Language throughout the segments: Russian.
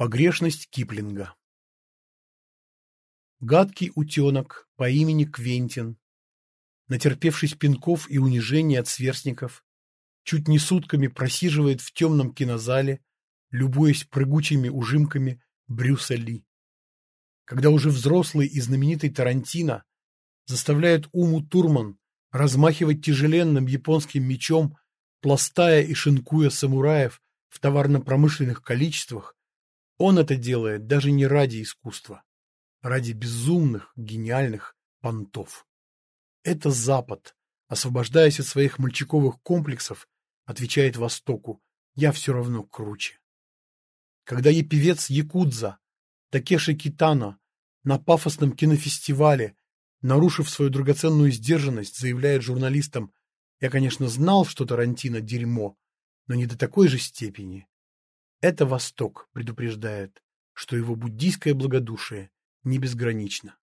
Погрешность Киплинга Гадкий утенок по имени Квентин, натерпевшись пинков и унижений от сверстников, чуть не сутками просиживает в темном кинозале, любуясь прыгучими ужимками Брюса Ли. Когда уже взрослый и знаменитый Тарантино заставляет Уму Турман размахивать тяжеленным японским мечом, пластая и шинкуя самураев в товарно-промышленных количествах, он это делает даже не ради искусства, ради безумных, гениальных понтов. Это Запад, освобождаясь от своих мальчиковых комплексов, отвечает Востоку, я все равно круче. Когда и певец Якудза, Такеши Китано, на пафосном кинофестивале, нарушив свою драгоценную сдержанность, заявляет журналистам, я, конечно, знал, что Тарантино – дерьмо, но не до такой же степени. Это Восток предупреждает, что его буддийское благодушие не безгранично.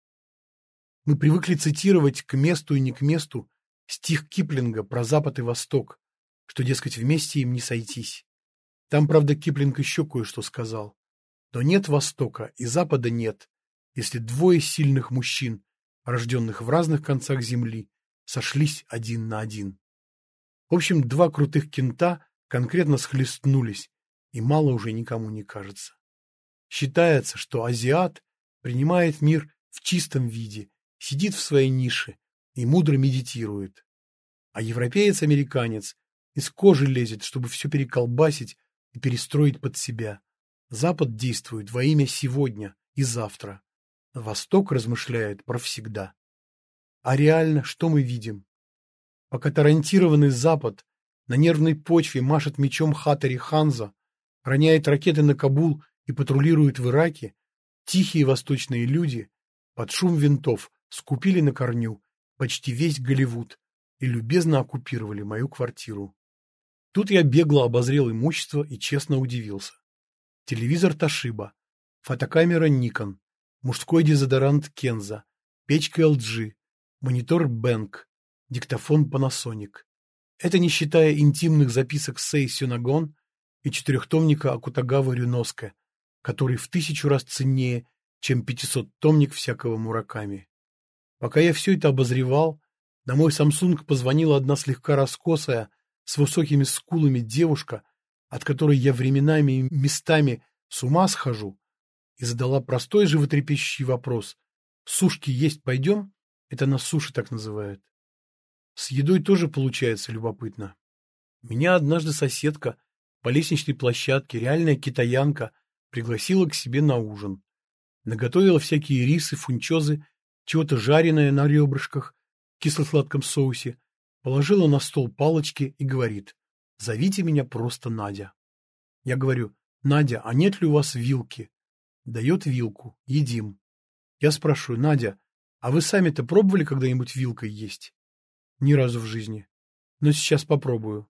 Мы привыкли цитировать к месту и не к месту стих Киплинга про Запад и Восток, что, дескать, вместе им не сойтись. Там, правда, Киплинг еще кое-что сказал. Но нет Востока и Запада нет, если двое сильных мужчин, рожденных в разных концах Земли, сошлись один на один. В общем, два крутых кента конкретно схлестнулись, и мало уже никому не кажется. Считается, что азиат принимает мир в чистом виде, сидит в своей нише и мудро медитирует. А европеец-американец из кожи лезет, чтобы все переколбасить и перестроить под себя. Запад действует во имя сегодня и завтра. Восток размышляет про всегда. А реально что мы видим? Пока тарантированный Запад на нервной почве машет мечом Хатари Ханза, роняет ракеты на Кабул и патрулирует в Ираке, тихие восточные люди под шум винтов скупили на корню почти весь Голливуд и любезно оккупировали мою квартиру. Тут я бегло обозрел имущество и честно удивился. Телевизор Ташиба, фотокамера Nikon, мужской дезодорант Кенза, печка LG, монитор Бэнк, диктофон Panasonic. Это не считая интимных записок Сей Сюнагон и четырехтомника Акутагавы Рюноске, который в тысячу раз ценнее, чем пятисоттомник всякого Мураками. Пока я все это обозревал, на мой Samsung позвонила одна слегка раскосая, с высокими скулами девушка, от которой я временами и местами с ума схожу, и задала простой животрепещущий вопрос. «Сушки есть пойдем?» Это на суше так называют. С едой тоже получается любопытно. Меня однажды соседка по лестничной площадке, реальная китаянка, пригласила к себе на ужин. Наготовила всякие рисы, фунчозы, чего-то жареное на ребрышках, в кисло-сладком соусе, положила на стол палочки и говорит, зовите меня просто Надя. Я говорю, Надя, а нет ли у вас вилки? Дает вилку, едим. Я спрашиваю, Надя, а вы сами-то пробовали когда-нибудь вилкой есть? Ни разу в жизни. Но сейчас попробую.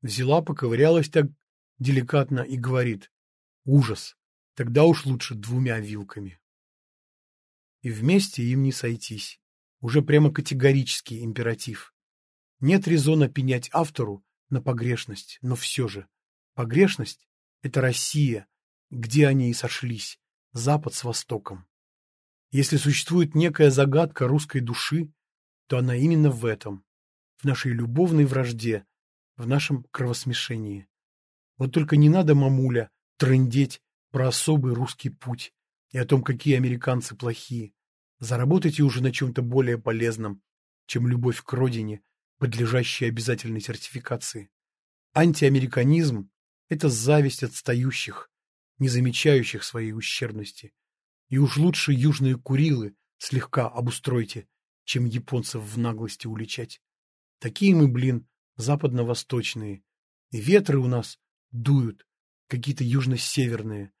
Взяла, поковырялась так деликатно и говорит. Ужас. Тогда уж лучше двумя вилками. И вместе им не сойтись. Уже прямо категорический императив. Нет резона пенять автору на погрешность, но все же. Погрешность — это Россия, где они и сошлись, Запад с Востоком. Если существует некая загадка русской души, то она именно в этом, в нашей любовной вражде, в нашем кровосмешении. Вот только не надо, мамуля, трындеть про особый русский путь и о том, какие американцы плохие. Заработайте уже на чем-то более полезном, чем любовь к родине, подлежащая обязательной сертификации. Антиамериканизм – это зависть отстающих, не замечающих своей ущербности. И уж лучше южные Курилы слегка обустройте, чем японцев в наглости уличать. Такие мы, блин, западно-восточные. И ветры у нас дуют, какие-то южно-северные.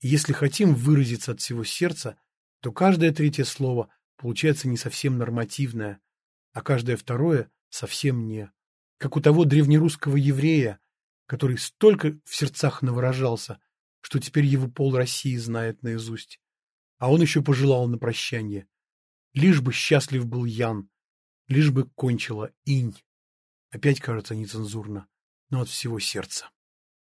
И если хотим выразиться от всего сердца, то каждое третье слово получается не совсем нормативное, а каждое второе совсем не. Как у того древнерусского еврея, который столько в сердцах навыражался, что теперь его пол России знает наизусть. А он еще пожелал на прощание. Лишь бы счастлив был Ян, лишь бы кончила инь. Опять кажется нецензурно, но от всего сердца.